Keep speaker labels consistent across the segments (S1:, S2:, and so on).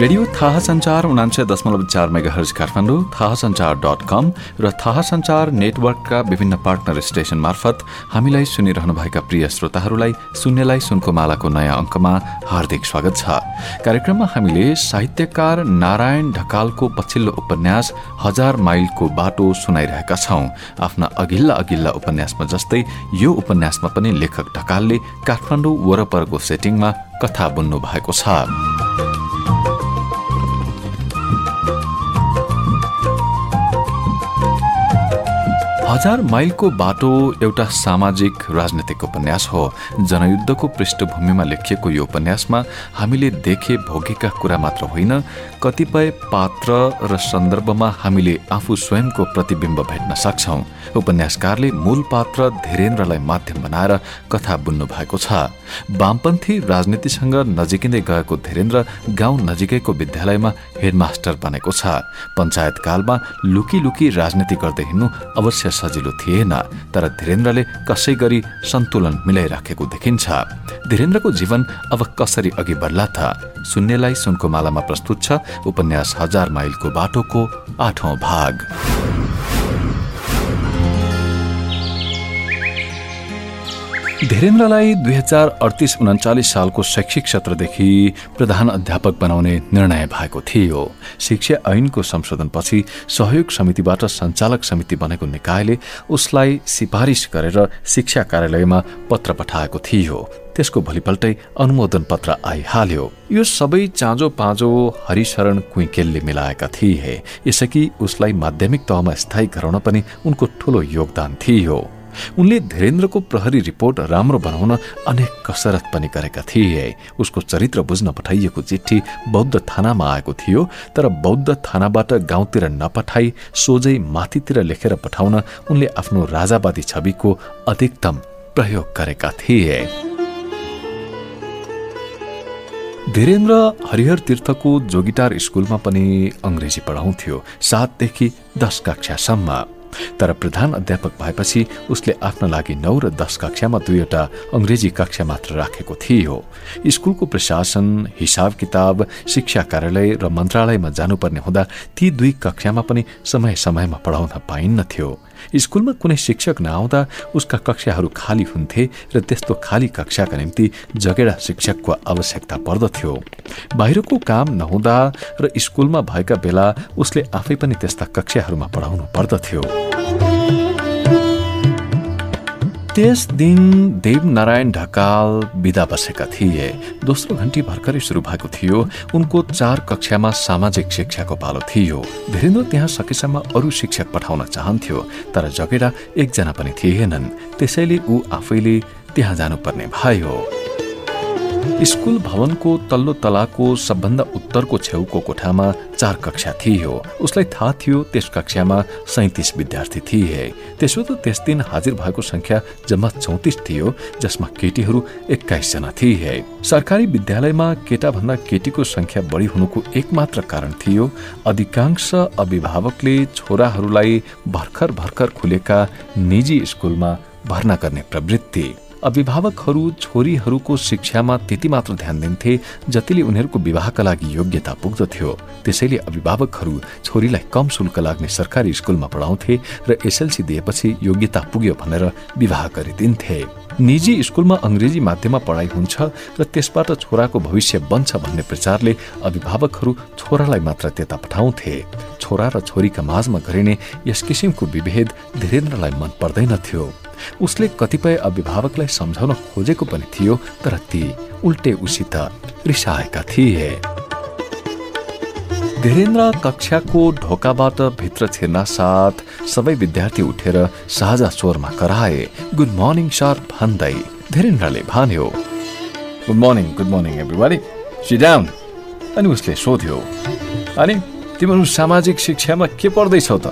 S1: Radio थाहा सञ्चार उनान्सय दशमलव चार मेगा हर्ज काठमाडौँ थाहा सञ्चार डट कम र थाहा सञ्चार नेटवर्कका विभिन्न पार्टनर स्टेशन मार्फत हामीलाई सुनिरहनुभएका प्रिय श्रोताहरूलाई सुन्नेलाई सुनको मालाको नयाँ अङ्कमा हार्दिक स्वागत छ। कार्यक्रममा हामीले साहित्यकार नारायण ढकालको पछिल्लो उपन्यास हजार माइलको बाटो सुनाइरहेका छौं। आफ्ना अघिल्ला अघिल्ला उपन्यासमा जस्तै यो उपन्यासमा पनि लेखक ढकालले काठमाडौँ वरपरको सेटिङमा कथा बुन्नु भएको छ। हजार माइलको बाटो एउटा सामाजिक राजनैतिक उपन्यास हो। जनयुद्धको पृष्ठभूमिमा लेखिएको यो उपन्यासमा हामीले देखे भोगेका कुरा मात्र होइन कतिपय पात्र र सन्दर्भमा हामीले आफू स्वयंको प्रतिबिम्ब भेट्न सक्छौ। उपन्यासकारले मूल पात्र धीरेन्द्रलाई माध्यम बनाएर कथा बुन्नु भएको छ। वामपन्थी राजनीतिसँग नजिकिँदै गएको धीरेन्द्र गाउँ नजिकैको विद्यालयमा हेडमास्टर बनेको छ। पञ्चायत कालमा लुकी लुकी राजनीति गर्दै हिँड्नु अवश्य सजिलो थिएन तर धीरेन्द्रले कसै गरी सन्तुलन मिलाइराखेको देखिन्छ। धीरेन्द्रको जीवन अब कसरी अघि बढ्ला त? सुन्नेलाई सुनको मालामा प्रस्तुत छ उपन्यास हजार माइलको बाटोको आठौं भाग। धीरेन्द्रलाई दुई हजार अडतिस उन्चालिस सालको शैक्षिक सत्रदेखि प्रधान अध्यापक बनाउने निर्णय भएको थियो। शिक्षा ऐनको संशोधनपछि सहयोग समितिबाट सञ्चालक समिति बनेको निकायले उसलाई सिफारिस गरेर शिक्षा कार्यालयमा पत्र पठाएको थियो। त्यसको भोलिपल्टै अनुमोदन पत्र आइहाल्यो। यो सबै चाँजो पाँजो हरिशरण कुइकेलले मिलाएका थिए। यसअघि उसलाई माध्यमिक तहमा स्थायी गराउन पनि उनको ठूलो योगदान थियो। उनले धीरेन्द्रको प्रहरी रिपोर्ट राम्रो बनाउन अनेक कसरत पनि गरेका थिए। उसको चरित्र बुझ्न पठाइएको चिठी बौद्ध थानामा आएको थियो तर बौद्ध थानाबाट गाउँतिर नपठाई सोझै माथितिर लेखेर पठाउन उनले आफ्नो राजावादी छविको अधिकतम प्रयोग गरेका थिए। धीरेन्द्र हरिहर तीर्थको जोगिटार स्कुलमा पनि अङ्ग्रेजी पढाउँथ्यो सातदेखि दस कक्षासम्म। तर प्रधान अध्यापक भएपछि उसले आफ्नो लागि नौ र दश कक्षामा दुईवटा अङ्ग्रेजी कक्षा मात्र राखेको थियो। स्कुलको प्रशासन हिसाब किताब शिक्षा कार्यालय र मन्त्रालयमा जानुपर्ने हुँदा ती दुई कक्षामा पनि समय समयमा पढाउन पाइन्नथ्यो स्कुलमा कुनै शिक्षक नआउँदा उसका कक्षाहरू खाली हुन्थे र त्यस्तो खाली कक्षाका निम्ति जगेडा शिक्षकको आवश्यकता पर्दथ्यो बाहिरको काम नहुँदा र स्कुलमा भएका बेला उसले आफै पनि त्यस्ता कक्षाहरूमा पढाउनु पर्दथ्यो त्यस दिन देवनारायण ढकाल विदा बसेका थिए। दोस्रो घन्टी भर्खरै सुरु भएको थियो। उनको चार कक्षामा सामाजिक शिक्षाको पालो थियो। धीरेन्द्र त्यहाँ सकेसम्म अरू शिक्षक पठाउन चाहन्थ्यो तर जगेडा एकजना पनि थिएनन्। त्यसैले ऊ आफैले त्यहाँ जानुपर्ने भयो। स्कुल भवनको तल्लो तलाको सबभन्दा उत्तरको छेउको कोठामा चार कक्षा थियो। उसलाई थाहा थियो त्यस कक्षामा सैतिस विद्यार्थी थिए। त्यसो त त्यस दिन हाजिर भएको संख्या जम्मा चौतिस थियो जसमा केटीहरू एक्काइसजना थिए। सरकारी विद्यालयमा केटाभन्दा केटीको संख्या बढी हुनुको एकमात्र कारण थियो अधिकांश अभिभावकले छोराहरूलाई भर्खर भर्खर खुलेका निजी स्कुलमा भर्ना गर्ने प्रवृत्ति। अभिभावकहरू छोरीहरूको शिक्षामा त्यति मात्र ध्यान दिन्थे जतिले उनीहरूको विवाहका लागि योग्यता पुग्दथ्यो त्यसैले अभिभावकहरू छोरीलाई कम शुल्क लाग्ने सरकारी स्कुलमा पढाउँथे र एसएलसी दिएपछि योग्यता पुग्यो भनेर विवाह गरिदिन्थे। निजी स्कुलमा अङ्ग्रेजी माध्यममा पढाइ हुन्छ र त्यसबाट छोराको भविष्य बन्छ भन्ने प्रचारले अभिभावकहरू छोरालाई मात्र त्यता पठाउँथे। छोरा र छोरीका माझमा गरिने यस किसिमको विभेद धीरेन्द्रलाई मन पर्दैनथ्यो उसले कतिपय अभिभावकलाई सम्झाउन खोजेको पनि थियो तर ती उल्टे उसित रिसाएका थिए। धीरेन्द्र कक्षाको ढोकाबाट भित्र छिर्न साथ सबै विद्यार्थी उठेर साझा स्वरमा कराए गुड मर्निङ सर भन्दै धीरेन्द्रले भन्यो। Good morning good morning sit down अनि उसले सोध्यो। अनि तिमीहरू सामाजिक शिक्षामा के पढ्दैछौ त?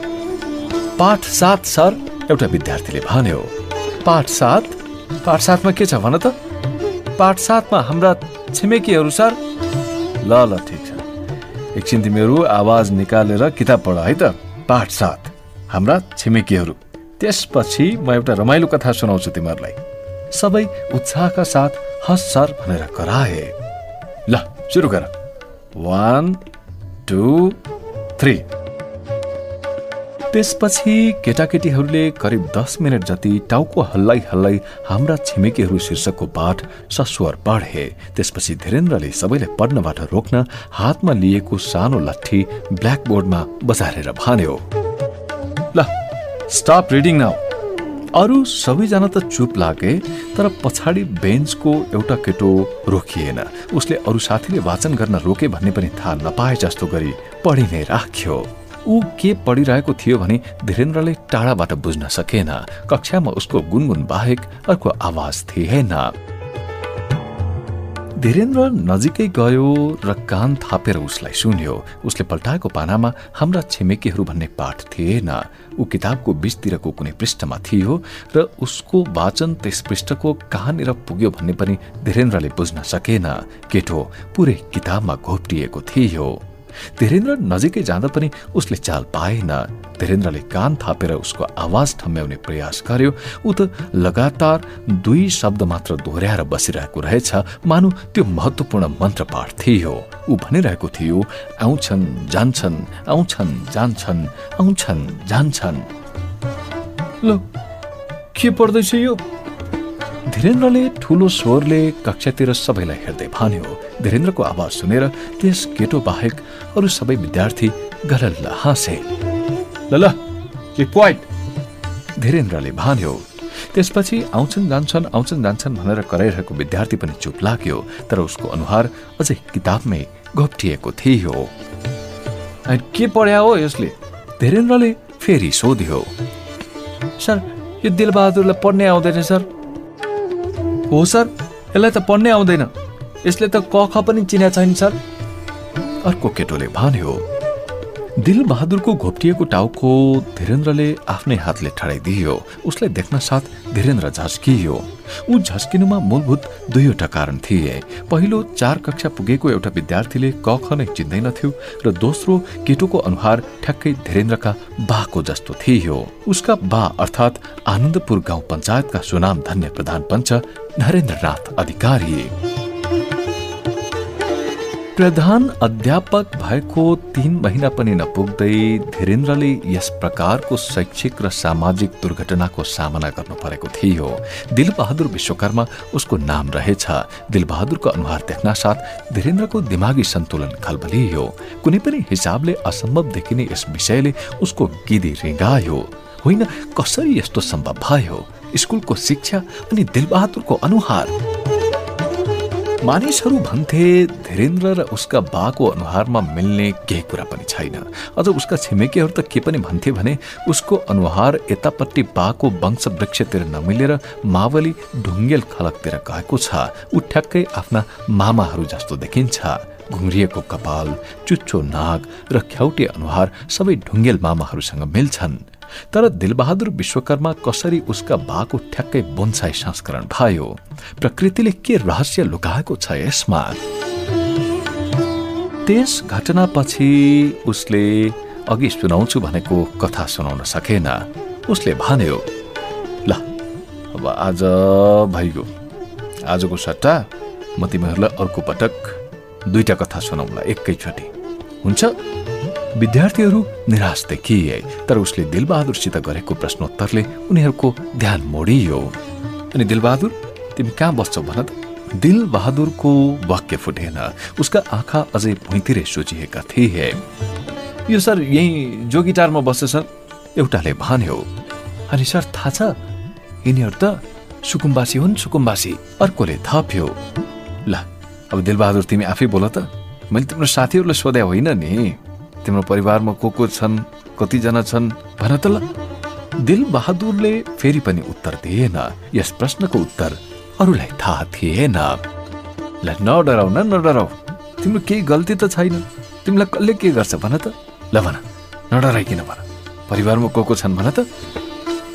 S1: पाठ सात सर एउटा विद्यार्थीले भन्यो। पाठ सात? पाठ सातमा के छ भन त? पाठ सातमा हाम्रा छिमेकीहरू सर? ल ल ठिक छ। एकछिन तिमीहरू आवाज निकालेर किताब पढ है त? पाठ सात हाम्रा छिमेकीहरू। त्यसपछि म एउटा रमाइलो कथा सुनाउँछु तिमीहरूलाई। सबै उत्साहका साथ हस सर भनेर कराए। ल सुरु गर। वान टू थ्री त्यसपछि केटाकेटीहरूले करिब दस मिनट जति टाउको हल्लाइ हल्लाइ हाम्रा छिमेकीहरू शीर्षकको पाठ सस्वर पढे। त्यसपछि धीरेन्द्रले सबैलाई पढ्नबाट रोक्न हातमा लिएको सानो लट्ठी ब्ल्याकबोर्डमा बजारेर भन्यो ल स्टप रिडिङ नाउ अरू सबैजना त चुप लागे तर पछाडि बेन्चको एउटा केटो रोकिएन। उसले अरू साथीले वाचन गर्न रोके भन्ने पनि थाहा नपाए जस्तो गरी पढि नै राख्यो। ऊ के पढिरहेको थियो भने धीरेन्द्रले टाढाबाट बुझ्न सकेन। कक्षामा उसको गुनगुन बाहेक अर्को आवाज थिएन। धीरेन्द्र नजिकै गयो र कान थापेर उसलाई सुन्यो। उसले पल्टाएको पानामा हाम्रा छिमेकीहरू भन्ने पाठ थिएन। ऊ किताबको बीचतिरको कुनै पृष्ठमा थियो र उसको वाचन त्यस पृष्ठको कहाँनिर पुग्यो भन्ने पनि धीरेन्द्रले बुझ्न सकेन। केटो पुरै किताबमा घोप्टिएको थियो। धीरेन्द्र नजिकै जाँदा पनि उसले चाल पाएन। धीरेन्द्रले कान थापेर उसको आवाज थम्याउने प्रयास गर्यो। ऊ त लगातार दुई शब्द मात्र दोहोऱ्याएर बसिरहेको रहेछ। मानु त्यो महत्वपूर्ण मन्त्र पाठ थियो। ऊ भनिरहेको थियो आउँछन् जान्छन् आउँछन् जान्छन् आउँछन् जान्छन्। ल के पढ्दैछ यो? धीरेन्द्रले ठूलो स्वरले कक्षातिर सबैलाई हेर्दै भन्यो धीरेन्द्रको आवाज सुनेर त्यस केटो बाहेक अरू सबै विद्यार्थी गलल्ल हाँसे। ल ल धीरेन्द्रले भन्यो त्यसपछि आउँछन् जान्छन् आउँछन् जान्छन् भनेर कराइरहेको विद्यार्थी पनि चुप लाग्यो तर उसको अनुहार अझै किताबमै घोप्टिएको थियो। के पढ्या हो यसले? धीरेन्द्रले फेरि सोध्यो सर यो दिलबहादुरलाई पढ्ने आउँदैन सर। हो सर यसलाई त पढ्नै आउँदैन। यसले त क ख पनि चिने छैन सर। अर्को केटोले भन्यो दिल बहादुरको घोप्टिएको टाउको धीरेन्द्रले आफ्नै हातले ठडाइदियो। उसलाई देख्न साथ धीरेन्द्र झस्कियो। ऊ झस्किनुमा मूलभूत दुईवटा कारण थिए। पहिलो चार कक्षा पुगेको एउटा विद्यार्थीले क ख नै चिन्दैनथ्यो र दोस्रो केटोको अनुहार ठ्याक्कै धीरेन्द्रका बाको जस्तो थियो। उसका बा अर्थात् आनन्दपुर गाउँ पञ्चायतका सुनाम धन्य प्रधान पञ्च नरेन्द्रनाथ अधिकारी। प्रधान अध्यापक भएको तीन महिना पनि नपुग्दै धीरेन्द्रले यस प्रकारको शैक्षिक र सामाजिक दुर्घटनाको सामना गर्नु परेको थियो। दिलबहादुर विश्वकर्मा उसको नाम रहेछ। दिलबहादुरको अनुहार देख्न साथ धीरेन्द्रको दिमागी सन्तुलन खलबलियो। कुनै पनि हिसाबले असम्भव देखिने यस विषयले उसको गिदी रिङ्गायो होइन कसरी यस्तो सम्भव भयो? स्कुलको शिक्षा अनि दिलबहादुरको अनुहार? मानिसहरू भन्थे धीरेन्द्र र उसका बाको अनुहारमा मिल्ने केही कुरा पनि छैन। अझ उसका छिमेकीहरू त के पनि भन्थे भने उसको अनुहार यतापट्टि बाको वंश वृक्षतिर नमिलेर मावली ढुङ्गेल खलकतिर गएको छ। ऊ ठ्याक्कै आफ्ना मामाहरू जस्तो देखिन्छ। घुम्रिएको कपाल चुच्चो नाग र ख्याउटे अनुहार सबै ढुङ्गेल मामाहरूसँग मिल्छन्। तर दिलबहादुर विश्वकर्मा कसरी उसका बाको ठ्याक्कै बोन्साई संस्करण भयो? प्रकृतिले के रहस्य लुकाएको छ यसमा? त्यस घटनापछि उसले अघि सुनाउँछु भनेको कथा सुनाउन सकेन। उसले भन्यो ल अब आज भइगयो। आजको सट्टा म तिमीहरूलाई अर्को पटक दुईटा कथा सुनाउला एकैचोटि। हुन्छ? विद्यार्थीहरू निराश देखिए तर उसले दिलबहादुरसित गरेको प्रश्नोत्तरले उनीहरूको ध्यान मोडियो। अनि दिलबहादुर तिमी कहाँ बस्छौ? भन त दिलबहादुरको वाक्य फुटेन। उसका आँखा अझै भुइँतिरै सोचिएका थिए। यो सर यही जो गिटारमा बस्छ सर एउटाले भन्यो। अनि सर थाहा छ यिनीहरू त सुकुम्बासी हुन् सुकुम्बासी। अर्कोले थप्यो। ल अब दिलबहादुर तिमी आफै बोल त। मैले तिम्रो साथीहरूलाई सोध्या होइन नि। तिम्रो परिवारमा को को छन् कतिजना छन् भन त ल। दिल बहादुरले फेरि पनि उत्तर दिएन। यस प्रश्नको उत्तर अरूलाई थाहा थिएन। ल नडराउ न नडराउ। तिम्रो केही गल्ती त छैन। तिमीलाई कसले के गर्छ भन त। ल भन। नडराइकिन भन? परिवारमा को को छन् भन त।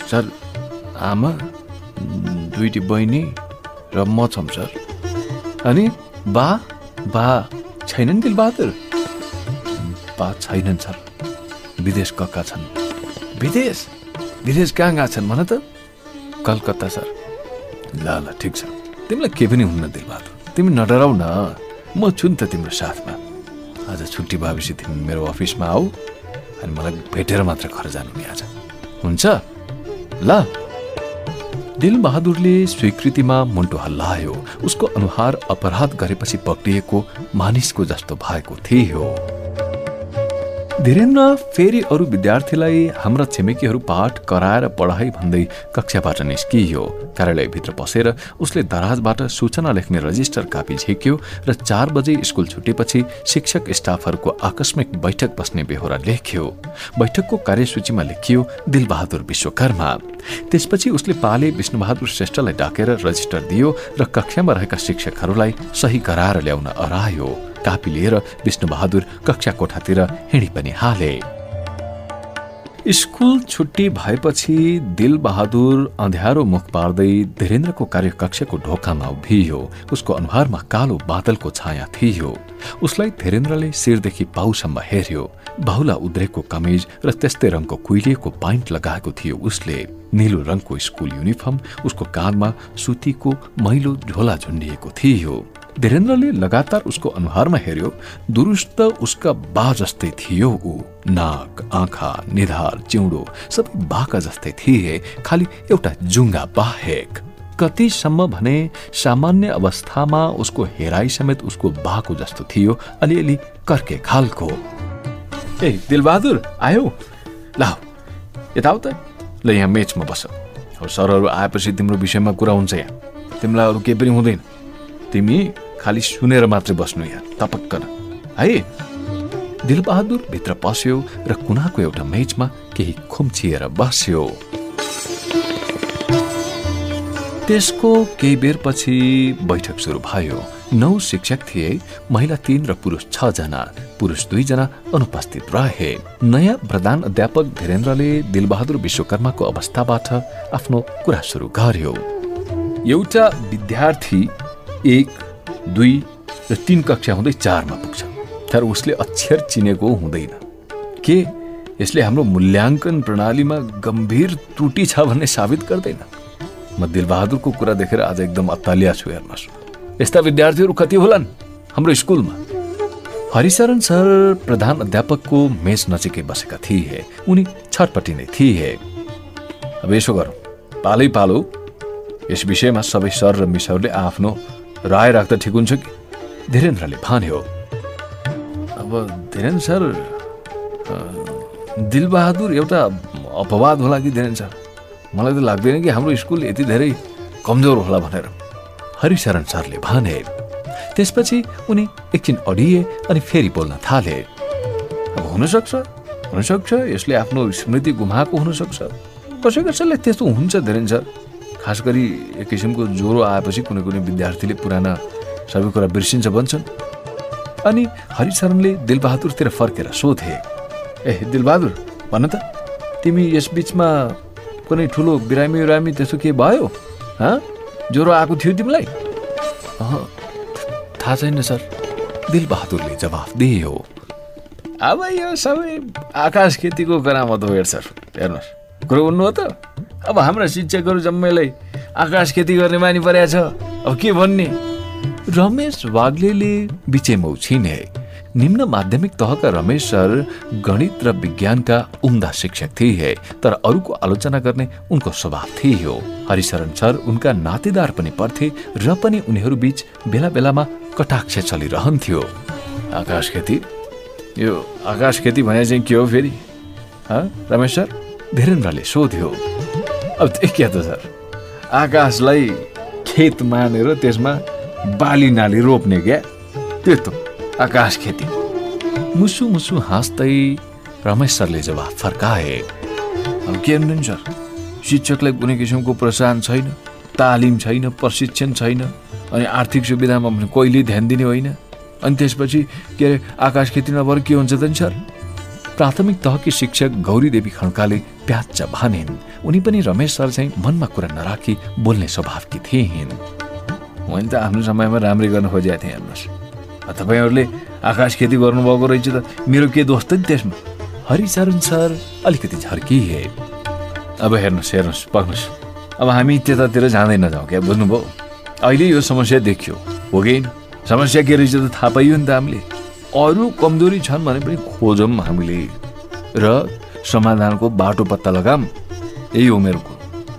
S1: सर आमा दुईटी बहिनी र म छौँ सर। अनि बा? बा। छैनन् दिलबहादुर? पा छैनन् सर विदेश कक्का छन्। विदेश? विदेश कहाँ गएको छन् भन त? कलकत्ता सर। ल ल ठिक छ। तिमीलाई केही पनि हुन्न दिलबहादुर तिमी नडराउ न। म छु नि त तिम्रो साथमा। आज छुट्टी भएपछि तिमी मेरो अफिसमा आऊ अनि मलाई भेटेर मात्र घर जानु नि आज। हुन्छ? ल। दिलबहादुरले स्वीकृतिमा मुन्टो हल्लायो। उसको अनुहार अपराध गरेपछि पक्रिएको मानिसको जस्तो भएको थियो। धीरेन्द्र फेरि अरू विद्यार्थीलाई हाम्रा छिमेकीहरू पाठ कराएर पढाइ भन्दै कक्षाबाट निस्कियो। कार्यालयभित्र पसेर उसले दराजबाट सूचना लेख्ने रजिस्टर कापी झिक्यो र चार बजे स्कुल छुटेपछि शिक्षक स्टाफहरूको आकस्मिक बैठक बस्ने बेहोरा लेख्यो। बैठकको कार्यसूचीमा लेखियो दिलबहादुर विश्वकर्मा। त्यसपछि उसले पाले विष्णुबहादुर श्रेष्ठलाई डाकेर रजिस्टर दियो र कक्षामा रहेका शिक्षकहरूलाई सही गराएर ल्याउन अरायो कापी लिएर विष्णुबहादुर कक्षा कोठातिर हिँडी पनि हाले। स्कुल छुट्टी भएपछि दिलबहादुर अँध्यारो मुख पार्दै धीरेन्द्रको कार्यकक्षको ढोकामा उभियो। उसको अनुहारमा कालो बादलको छाया थियो। उसलाई धीरेन्द्रले शिरदेखि पाउसम्म हेर्यो। बाहुला उद्रेको कमिज र त्यस्तै रङको कुइलिएको पाइन्ट लगाएको थियो उसले। निलो रङको स्कुल युनिफर्म उसको कानमा सुतीको मैलो झोला झुन्डिएको थियो। धीरेन्द्रले लगातार उसको अनुहारमा हेर्यो दुरुस्त उसका बा जस्तै थियो ऊ। नाक आँखा निधार चिउँडो सबै बाका जस्तै थिए खालि एउटा जुङ्गा बाहेक। कतिसम्म भने सामान्य अवस्थामा उसको हेराइ समेत उसको बाको जस्तो थियो अलिअलि कर्के खालको। ए दिलबहादुर आयो। ल यताउता। ल यहाँ मेचमा बस। सरहरू आएपछि तिम्रो विषयमा कुरा हुन्छ यहाँ। तिमीलाई अरू केही पनि हुँदैन। तिमी खालि सुनेर मात्रै बस्नु यहाँ तपक्क है? दिलबहादुर भित्र पस्यो र कुनाको एउटा मेचमा केही खुम्चिएर बस्यो। त्यसको केही बेरपछि बैठक सुरु भयो। नौ शिक्षक थिए महिला तीन र पुरुष छ जना पुरुष दुईजना अनुपस्थित रहे। नयाँ प्रधान अध्यापक धीरेन्द्रले दिलबहादुर विश्वकर्माको अवस्थाबाट आफ्नो कुरा सुरु गर्यो। एउटा विद्यार्थी एक दुई र तिन कक्षा हुँदै चारमा पुग्छ। तर उसले अक्षर चिनेको हुँदैन। के यसले हाम्रो मूल्याङ्कन प्रणालीमा गम्भीर त्रुटि छ भन्ने साबित गर्दैन? म दिलबहादुरको कुरा देखेर आज एकदम अत्तालिया छु हेर्नुहोस्। यस्ता विद्यार्थीहरू कति होलान्? हाम्रो स्कुलमा। हरिशरण सर प्रधान अध्यापकको मेच नजिकै बसेका थिए। उनी छटपट्टि नै थिए। अब यसो गरौँ। पालै पालो। यस विषयमा सबै सर र मिसहरूले आफ्नो राय राख्दा ठिक हुन्छ कि? धीरेन्द्रले भन्यो अब धीरेन्द्र सर दिलबहादुर एउटा अपवाद होला कि धीरेन्द्र सर? मलाई त लाग्दैन कि हाम्रो स्कुल यति धेरै कमजोर होला भनेर। हरिशरण सरले भने त्यसपछि उनी एकछिन अडिए अनि फेरि बोल्न थाले। अब हुनसक्छ हुनसक्छ यसले आफ्नो स्मृति गुमाएको हुनसक्छ। कसै कसैलाई त्यस्तो हुन्छ धीरेन्द्र सर? खास गरी एक किसिमको ज्वरो आएपछि कुनै कुनै विद्यार्थीले पुराना सबै कुरा बिर्सिन्छ भन्छन्। अनि हरिशरणले दिलबहादुरतिर फर्केर सोधे ए दिलबहादुर भन त तिमी यस बिचमा कुनै ठुलो बिरामी बिरामी त्यसो के भयो? हँ? ज्वरो आएको थियो तिमीलाई? थाहा छैन सर। दिलबहादुरले जवाफ दियो अब यो सबै आकाश खेतीको करामत हो हेर सर। हेर्नुहोस् कुरो भन्नु हो त। अब हाम्रा शिक्षकहरू जम्मैलाई आकाश खेती गर्ने बानी परेको छ। अब के भन्ने? रमेश वाग्ले बिचैमा उछिने निम्न माध्यमिक तहका रमेश सर गणित र विज्ञानका उम्दा शिक्षक थिए तर अरूको आलोचना गर्ने उनको स्वभाव थियो। हरिशरण सर उनका नातेदार पनि पर्थे र पनि उनीहरू बीच बेला बेलामा कटाक्ष चलिरहन्थ्यो। आकाश खेती? यो आकाश खेती भने चाहिँ के हो फेरि? रमेश सर? धीरेन्द्रले सोध्यो। अब के त सर? आकाशलाई खेत मानेर त्यसमा बाली नाली रोप्ने क्या? त्यो त आकाश खेती। मुसु मुसु हाँस्दै रमेश सरले जवाफ फर्काए। अब के भन्नु सर? शिक्षकलाई कुनै किसिमको प्रोत्साहन छैन तालिम छैन प्रशिक्षण छैन अनि आर्थिक सुविधामा पनि कहिले ध्यान दिने होइन। अनि त्यसपछि के अरे आकाश खेती नभएर के हुन्छ त नि सर? प्राथमिक तहकी शिक्षक गौरी देवी खड्काले प्याच भनेन्। उनी पनि रमेश सर चाहिँ मनमा कुरा नराखी बोल्ने स्वभावकी थिइन्। मैले त आफ्नो समयमा राम्रै गर्न खोजेको थिएँ हेर्नुहोस्। तपाईँहरूले आकाश खेती गर्नुभएको रहेछ त मेरो के दोस्त नि त्यसमा? हरिचरण सर अलिकति झर्किए अब हेर्नुहोस् हेर्नुहोस् पक्नुहोस् अब हामी त्यतातिर जाँदै नजाउँ क्या बुझ्नुभयो? अहिले यो समस्या देखियो। हो कि समस्या के रहेछ त थाहा पाइयो नि त हामीले? अरू कमजोरी छन् भने पनि खोजौँ हामीले र समाधानको बाटो पत्ता लगाम। यही हो मेरो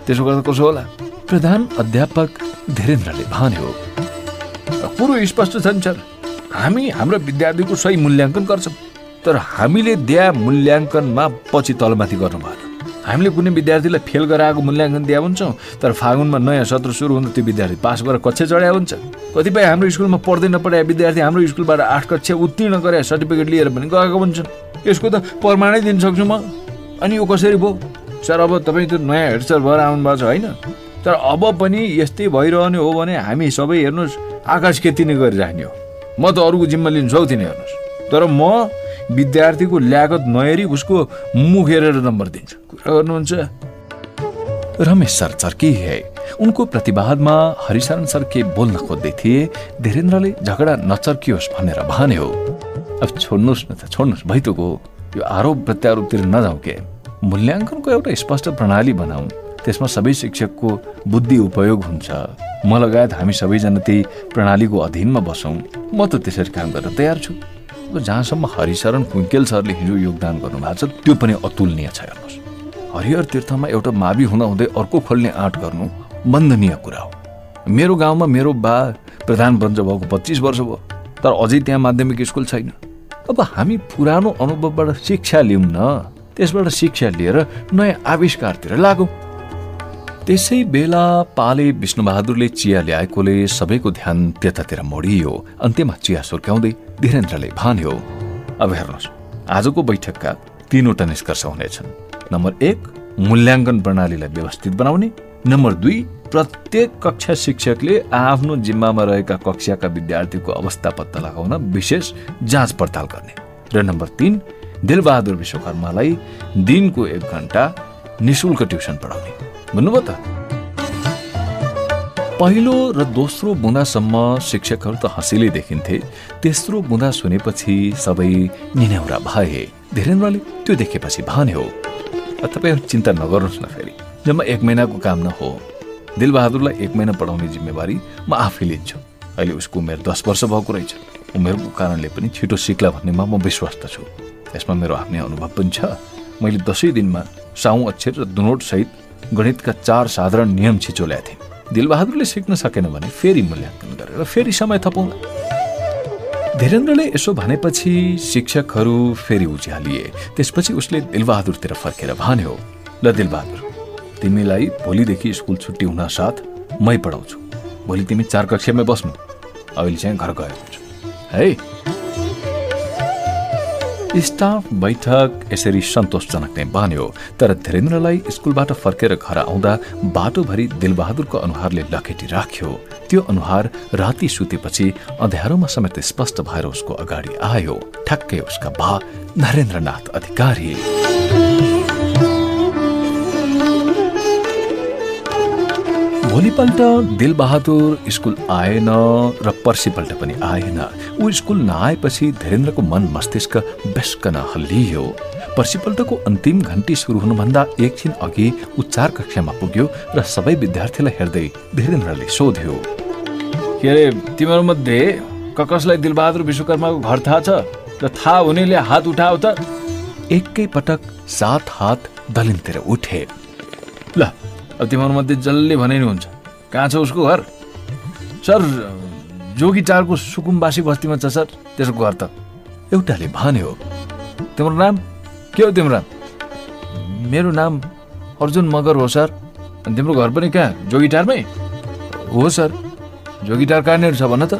S1: त्यसो गर्दा कसो होला? प्रधान अध्यापक धीरेन्द्रले भन्यो कुरो स्पष्ट छ नि सर। हामी हाम्रो विद्यार्थीको सही मूल्याङ्कन गर्छौँ तर हामीले दिया मूल्याङ्कनमा पछि तलमाथि गर्नु भएन हामीले कुनै विद्यार्थीलाई फेल गराएको मूल्याङ्कन दिए हुन्छौँ तर फागुनमा नयाँ सत्र सुरु हुँदा त्यो विद्यार्थी पास गरेर कक्षा चढाए हुन्छ। कतिपय हाम्रो स्कुलमा पढ्दै नपढाए विद्यार्थी हाम्रो स्कुलबाट आठ कक्षा उत्तीर्ण गरे सर्टिफिकेट लिएर पनि गएको हुन्छन्। यसको त प्रमाणै दिन सक्छु म। अनि यो कसरी भयो? सर अब तपाईँ त्यो नयाँ हेड सर भएर आउनुभएको छ होइन? तर अब पनि यस्तै भइरहने हो भने हामी सबै हेर्नुहोस् आकाश खेती नै गरिराख्ने हो। म त अरूको जिम्मा लिनु सक्दिनँ हेर्नुहोस्। तर म विद्यार्थीको ल्यागत नहेरी उसको मुख हेरेर नम्बर दिन्छु। कुरा गर्नुहुन्छ? रमेश सर चर्की है। उनको प्रतिवादमा हरिशरण सर के बोल्न खोज्दै थिए धीरेन्द्रले झगडा नचर्कियोस् भनेर भन्यो अब छोड्नुहोस् न त छोड्नुहोस् भइतोको यो आरोप प्रत्यारोपतिर नजाउँ के? मूल्याङ्कनको एउटा स्पष्ट प्रणाली बनाऊ। त्यसमा सबै शिक्षकको बुद्धि उपयोग हुन्छ। म लगायत हामी सबैजना त्यही प्रणालीको अधीनमा बसौँ। म त त्यसरी काम गर्न तयार छु। जहाँसम्म हरिशरण कुङ्केल सरले हिजो योगदान गर्नुभएको छ त्यो पनि अतुलनीय छ हेर्नुहोस्। हरिहर तीर्थमा एउटा मावि हुँदाहुँदै अर्को खोल्ने आँट गर्नु वन्दनीय कुरा हो। मेरो गाउँमा मेरो बा प्रधान पञ्च भएको पच्चिस वर्ष भयो तर अझै त्यहाँ माध्यमिक स्कुल छैन। अब हामी पुरानो अनुभवबाट शिक्षा लिउँ न त्यसबाट शिक्षा लिएर नयाँ आविष्कारतिर लागौँ। त्यसै बेला पाले विष्णुबहादुरले चिया ल्याएकोले सबैको ध्यान त्यतातिर मोडियो अन्त्यमा चिया सुर्क्याउँदै धीरेन्द्रले भन्यो अब हेर्नुहोस् आजको बैठकका तीनवटा निष्कर्ष हुनेछन्। नम्बर एक मूल्याङ्कन प्रणालीलाई व्यवस्थित बनाउने। नम्बर दुई प्रत्येक कक्षा शिक्षकले आफ्नो जिम्मामा रहेका कक्षाका विद्यार्थीको अवस्था पत्ता लगाउन विशेष जाँच पडताल गर्ने। र नम्बर तिन दिलबहादुर विश्वकर्मालाई दिनको एक घन्टा निशुल्क ट्युसन पढाउने। भन्नुभयो त? पहिलो र दोस्रो बुँदासम्म शिक्षकहरू त हँसिलै देखिन्थे तेस्रो बुँदा सुनेपछि सबै निनेउरा भए। धीरेन्द्रले त्यो देखेपछि भन्यो तपाईँहरू चिन्ता नगर्नुहोस् न फेरि। जम्मा एक महिनाको काम न हो दिलबहादुरलाई एक महिना पढाउने जिम्मेवारी म आफै लिन्छु। अहिले उसको उमेर दस वर्ष भएको रहेछ। उमेरको कारणले पनि छिटो सिक्ला भन्नेमा म विश्वस्त छु। त्यसमा मेरो आफ्नै अनुभव पनि छ। मैले दसैँ दिनमा साउ अक्षर र दुनोट सहित गणितका चार साधारण नियम छिचोल्या थिए। दिलबहादुरले सिक्न सकेन भने फेरि मूल्याङ्कन गरेर फेरि समय थपौँ। धीरेन्द्रले यसो भनेपछि शिक्षकहरू फेरि उज्यालिए। त्यसपछि उसले दिलबहादुरतिर फर्केर भन्यो ल दिलबहादुर तिमीलाई भोलिदेखि स्कुल छुट्टी हुन साथ मै पढाउँछु। भोलि तिमी चार कक्षामै बस्नु। अहिले चाहिँ घर गएको हुन्छु है? स्टाफ बैठक यसरी सन्तोषजनक नै बन्यो। तर धीरेन्द्रलाई स्कुलबाट फर्केर घर आउँदा बाटोभरि दिलबहादुरको अनुहारले लखेटी राख्यो। त्यो अनुहार राति सुतेपछि अँध्यारोमा समेत स्पष्ट भएर उसको अगाडि आयो। ठ्याक्कै उसका बा नरेन्द्रनाथ अधिकारी। भोलिपल्ट दिलबहादुर स्कुल आएन र पर्सिपल्ट पनि आएन। ऊ स्कुल नआएपछि धीरेन्द्रको मन मस्तिष्क बेस्कन हल्लियो। पर्सिपल्टको अन्तिम घन्टी सुरु हुनुभन्दा एकछिन अघि ऊ चार कक्षामा पुग्यो र सबै विद्यार्थीलाई हेर्दै धीरेन्द्रले सोध्यो के अरे तिम्रो मध्ये कसलाई दिलबहादुर विश्वकर्माको घर थाहा छ? र थाहा हुनेले हात उठाओ त। एकै पटक सात हात दलिनतिर उठे। ल अब तिम्रो मध्ये जसले भने नि हुन्छ। कहाँ छ उसको घर? सर जोगी चारको सुकुम्बासी बस्तीमा छ सर। त्यसको घर त। एउटाले भन्यो तिम्रो नाम? के हो तिम्रो नाम? मेरो नाम अर्जुन मगर हो सर। अनि तिम्रो घर पनि कहाँ? जोगिटारमै हो सर। जोगिटार कहाँनिर छ भन त।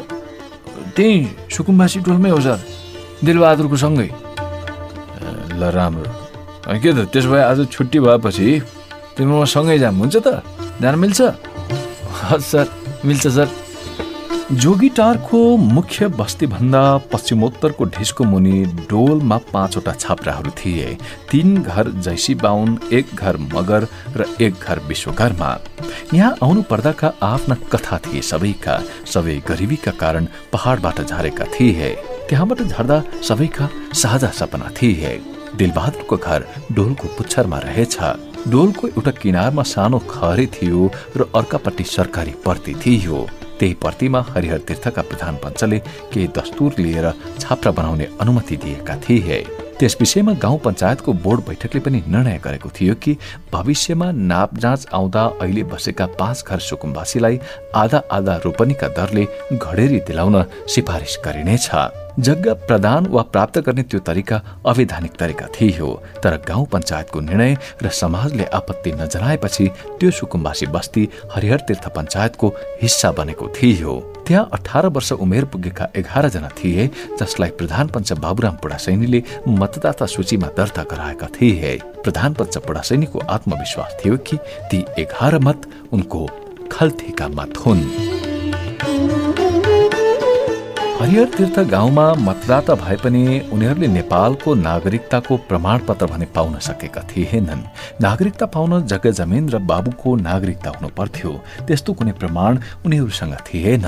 S1: त्यही सुकुम्बासी टोलमै हो सर। दिलबहादुरको सँगै। ल राम्रो। के त त्यसो भए आज छुट्टी भएपछि तिम्रो सँगै जाम हुन्छ त जान मिल्छ सर मिल्छ सर जोगीटारको मुख्य बस्तीभन्दा पश्चिमोत्तरको ढिस्को मुनि डोलमा पाँचवटा छाप्राहरू थिए तीन घर जैसी बाहुन एक घर मगर र एक घर विश्वकर्मा यहाँ आउनु पर्दाका आफ्ना कथा थिए सबैका सबै गरिबीका कारण पहाडबाट झरेका थिए त्यहाँबाट झर्दा सबैका साझा सपना थिए दिलबहादुरको घर डोलको पुच्छरमा रहेछ डोलको एउटा किनारमा सानो खरे थियो र अर्कापट्टि सरकारी पर्ती थियो। त्यही प्रतिमा हरिहर तीर्थका प्रधान पञ्चले केही दस्तुर लिएर छाप्रा बनाउने अनुमति दिएका थिए। त्यस विषयमा गाउँ पञ्चायतको बोर्ड बैठकले पनि निर्णय गरेको थियो कि भविष्यमा नाप जाँच आउँदा अहिले बसेका पाँच घर सुकुम्बासीलाई आधा आधा रोपनीका दरले घडेरी दिलाउन सिफारिस गरिनेछ। जग्गा प्रदान वा प्राप्त गर्ने त्यो तरिका अवैधानिक तरिका थियो तर गाउँ पञ्चायतको निर्णय र समाजले आपत्ति नजनाएपछि त्यो सुकुम्बासी बस्ती हरिहर तीर्थ पञ्चायतको हिस्सा बनेको थियो त्यहाँ अठार वर्ष उमेर पुगेका एघार जना थिए जसलाई प्रधान पञ्च बाबुराम पुडासैनीले मतदाता सूचीमा दर्ता गराएका थिए। प्रधान पञ्च पुडासैनीको आत्मविश्वास थियो कि ती एघार मत उनको खल्थीका मत हुन्। हरिहर तीर्थ गाउँमा मतदाता भए पनि उनीहरूले नेपालको नागरिकताको प्रमाणपत्र भने पाउन सकेका थिएनन्। नागरिकता पाउन जग्गा जमिन र बाबुको नागरिकता हुनु पर्थ्यो त्यस्तो कुनै प्रमाण उनीहरूसँग थिएन।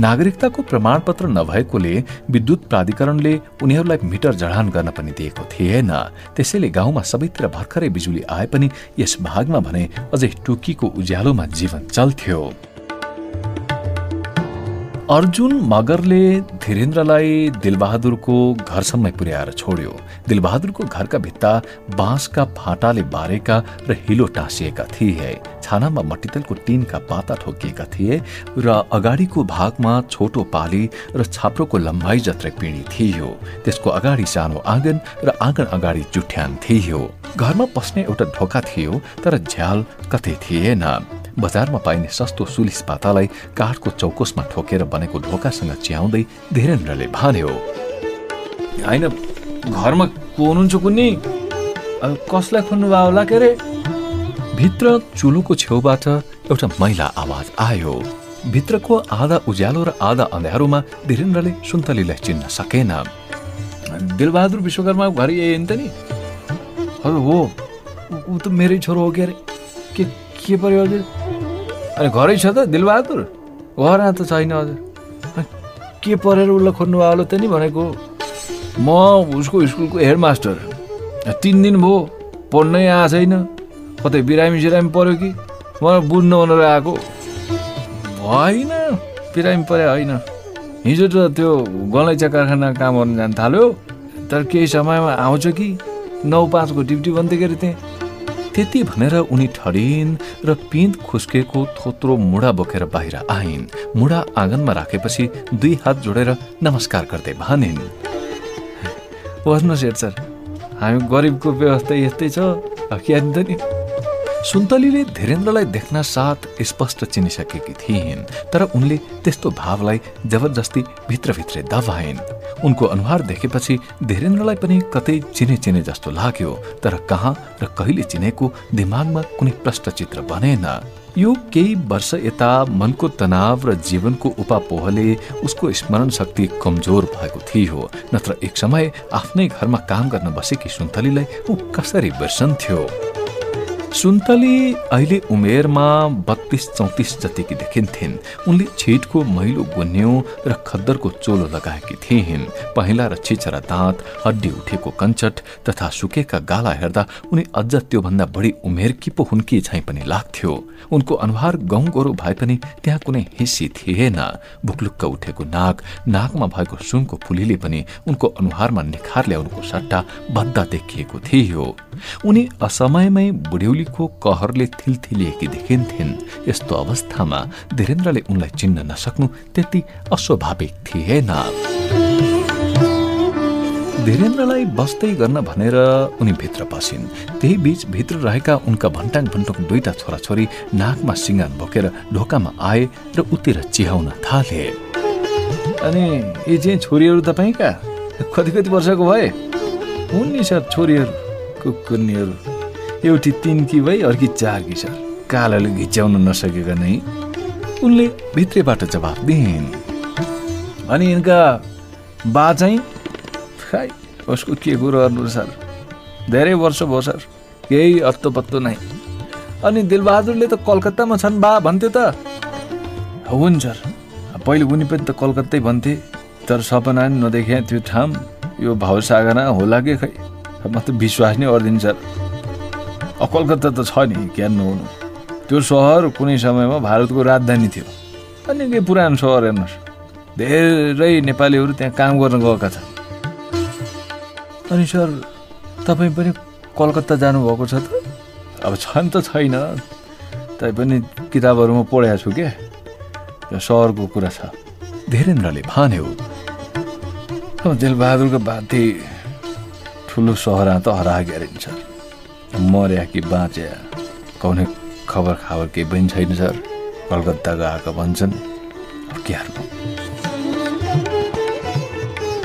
S1: नागरिकताको प्रमाणपत्र नभएकोले विद्युत प्राधिकरणले उनीहरूलाई मिटर जडान गर्न पनि दिएको थिएन। त्यसैले गाउँमा सबैतिर भर्खरै बिजुली आए पनि यस भागमा भने अझै टुकीको उज्यालोमा जीवन चल्थ्यो। अर्जुन मगरले धीरेन्द्रलाई दिलबहादुरको घरसम्म पुर्याएर छोड्यो। दिलबहादुरको घरका भित्ता बाँसका फाटाले बारेका र हिलो टाँसिएका थिए। छानामा मट्टितेलको टिनका पाता ठोकिएका थिए र अगाडिको भागमा छोटो पाली र छाप्रोको लम्बाइ जत्रै पिँढी थियो। त्यसको अगाडि सानो आँगन र आँगन अगाडि जुठ्यान थियो। घरमा पस्ने एउटा ढोका थियो तर झ्याल कतै थिएन। बजारमा पाइने सस्तो सुलिस पातालाई काठको चौकोसमा ठोकेर बनेको ढोकासँग च्याउँदै धीरेन्द्रले भन्यो होइन घरमा को हुनुहुन्छ कुन्नी? कसलाई खोज्नु भयो होला के अरे भित्र चुलोको छेउबाट एउटा महिला आवाज आयो। भित्रको आधा उज्यालो र आधा अँध्यारोमा धीरेन्द्रले सुन्तलीलाई चिन्न सकेन। दिलबहादुर विश्वकर्मा घर यही त नि? हजुर हो। ऊ त मेरै छोरो हो के अरे? के के पर्यो हजुर? अनि घरै छ त दिलबहादुर घर त छैन हजुर। के परेर उसलाई खोज्नु भयो त नि भनेको? म उसको स्कुलको हेडमास्टर। तिन दिन भयो पढ्नै आएको छैन। कतै बिरामी सिरामी पऱ्यो कि? मलाई बुझ्नु भनेर आएको। होइन बिरामी परे होइन। हिजो त त्यो गलैँचा कारखाना काम गर्न जान थाल्यो। तर केही समयमा आउँछ कि? नौ पाँचको ड्युटी गरे त्यहाँ त्यति भनेर उनी ठडिन् र पिँध खुस्केको थोत्रो मुढा बोकेर बाहिर आइन्। मुढा आँगनमा राखेपछि दुई हात जोडेर नमस्कार गर्दै भनिन्। बस्नुहोस् सर हामी गरिबको व्यवस्था यस्तै छ नि। सुन्तलीले धीरेन्द्रलाई देख्न साथ स्पष्ट चिनिसकेकी थिइन् तर उनले त्यस्तो भावलाई जबरजस्ती भित्रभित्रै दबाइन्। उनको अनुहार देखेपछि धीरेन्द्रलाई पनि कतै चिने चिने जस्तो लाग्यो तर कहाँ र कहिले चिनेको दिमागमा कुनै प्रष्ट चित्र बनेन। यो केही वर्ष यता मनको तनाव र जीवनको उपापोहले उसको स्मरण शक्ति कमजोर भएको थियो नत्र एक समय आफ्नै घरमा काम गर्न बसेकी सुन्तलीलाई ऊ कसरी बिर्सन्थ्यो? सुन्तली अहिले उमेरमा बत्तीस चौतिस जतिकी देखिन्थिन्। उनले छिटको मैलो गुन्यौ र खद्दरको चोलो लगाएकी थिइन्। पहिला र छिचरा दाँत हड्डी उठेको कञ्चट तथा सुकेका गाला हेर्दा उनी अझ त्योभन्दा बढी उमेरकी पो हुन्की झैँ पनि लाग्थ्यो। उनको अनुहार गहुँ गोरो भए पनि त्यहाँ कुनै हिस्सी थिएन। भुकलुक्क उठेको नाक नाकमा भएको सुनको फुलीले पनि उनको अनुहारमा निखार ल्याउनुको सट्टा बद्दा देखिएको थियो। उनी असमयमै बुढ्यौलीको कहरले थिलथिलिएकी देखिन्थिन् यस्तो अवस्थामा धीरेन्द्रले उनलाई चिन्न नसक्नु त्यति अस्वाभाविक थिएन धीरेन्द्रलाई बस्दै गर्न भनेर उनी भित्र पसिन् त्यही बीच भित्र रहेका उनका भन्टाङ भन्टुङ दुईटा छोराछोरी नाकमा सिङ्गान बोकेर ढोकामा आए र उतिर चिहाउन थाले अनि यी चाहिँ छोरीहरू तपाईँका कति कति वर्षको भए हुन् नि सर छोरीहरू कुकुर्नीहरू एउटी तिन कि भई अर्की चार कि सर कालाले घिच्याउन नसकेका नै उनले भित्रैबाट जवाब दिइन्। अनि यिनका बा चाहिँ खै उसको के कुरो गर्नु सर? धेरै वर्ष भयो सर केही अत्तो पत्तो नै। अनि दिलबहादुरले त कलकत्तामा छन् बा भन्थ्यो त? हुन्छ सर पहिले उनी पनि त कलकत्तै भन्थे। तर सपना नदेखे त्यो ठाउँ। यो भाउ सागना होला कि खै? म त विश्वास नै गर्दिनँ सर। कलकत्ता त छ नि क्या नहुनु त्यो सहर कुनै समयमा भारतको राजधानी थियो। अनि के पुरानो सहर हेर्नुहोस्। धेरै नेपालीहरू त्यहाँ काम गर्न गएका छन्। अनि सर तपाईँ पनि कलकत्ता जानुभएको छ त? अब छन् त छैन। तैपनि किताबहरूमा पढेको छु क्या त्यो सहरको कुरा छ।
S2: धीरेन्द्रले भन्यो
S1: दिलबहादुरको बाध्य ठुलो सहरा त हरा ग्यारेन्ट छ मर्या कि बाँच्या कौने खबर खबर केही पनि छैन सर। कलकत्ता गएको भन्छन्।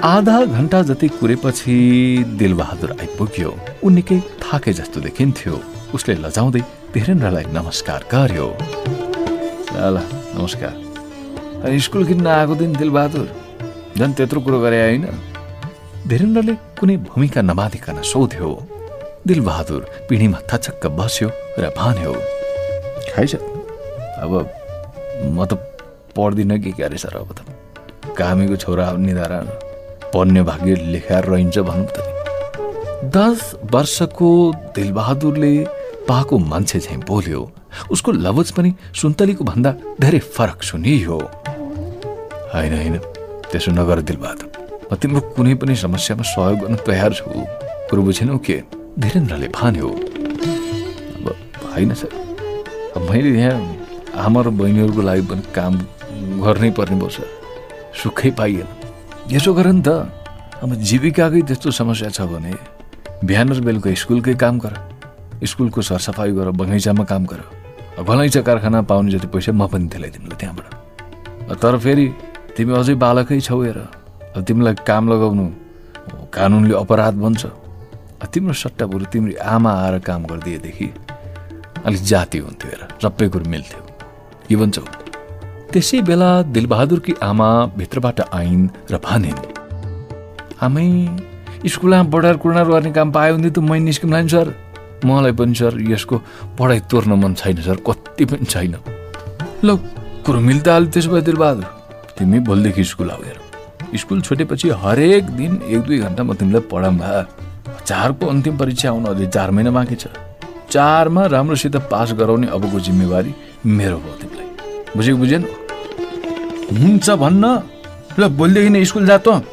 S2: आधा घन्टा जति कुरेपछि दिलबहादुर आइपुग्यो। ऊ निकै थाके जस्तो देखिन्थ्यो। उसले लजाउँदै वीरेन्द्रलाई नमस्कार गर्यो।
S1: ल नमस्कार। स्कुल किन्न आएको दिन दिलबहादुर? झन् त्यत्रो कुरो गरे होइन।
S2: वीरेन्द्रले कुनै भूमिका नबाधिकन सोध्यो। दिलबहादुर पिँढीमा थचक्क बस्यो र भन्यो।
S1: खाइछ अब म त पढ्दिनँ कि क्यारे सर अब त? कामीको छोरा निधारण पढ्ने भाग्य लेखाएर रहन्छ भनौँ त
S2: दस वर्षको दिलबहादुरले पाएको मान्छे झैँ बोल्यो। उसको लवज पनि सुन्तलीको भन्दा धेरै फरक सुनियो।
S1: होइन होइन त्यसो नगर दिलबहादुर। म तिम्रो कुनै पनि समस्यामा सहयोग गर्न तयार छु। कुरो बुझेनौ के?
S2: धीरेन्द्रले भन्यो
S1: अब होइन सर मैले यहाँ आमा र बहिनीहरूको लागि पनि काम गर्नै पर्ने पर्छ सुखै पाइएन। यसो गर नि त अब जीविकाकै त्यस्तो समस्या छ भने बिहान र बेलुका स्कुलकै काम गर स्कुलको सरसफाइ गर बगैँचामा काम गर। बगैँचा कारखाना पाउने जति पैसा म पनि तिमीलाई त्यहाँबाट। तर फेरि तिमी अझै बालकै छौ हेर तिमीलाई काम लगाउनु कानुनले अपराध बन्छ। तिम्रो सट्टा बरु तिम्रो आमा आएर काम गरिदिएदेखि अलिक जाति हुन्थ्यो हेर सबै कुरो मिल्थ्यो। के भन्छौ
S2: त्यसै बेला दिलबहादुरकी आमा भित्रबाट आइन् र भनिन्
S1: आमै स्कुलमा बढार कुर्नार गर्ने काम पायो भने त मै निस्किमला नि सर। मलाई पनि सर यसको पढाइ तोर्न मन छैन सर कति पनि छैन। ल कुरो मिल्दा हाल्यो त्यसो भए दिलबहादुर तिमी भोलिदेखि स्कुल आऊ हेर। स्कुल छुटेपछि हरेक दिन एक दुई घन्टा म तिमीलाई पढाउँ चारको अन्तिम परीक्षा आउन अझै चार महिना बाँकी छ। चारमा राम्रोसित पास गराउने अबको जिम्मेवारी मेरो भयो तिमीलाई। बुझेको बुझेन? हुन्छ भन्न। ल भोलिदेखि नै स्कुल जा त।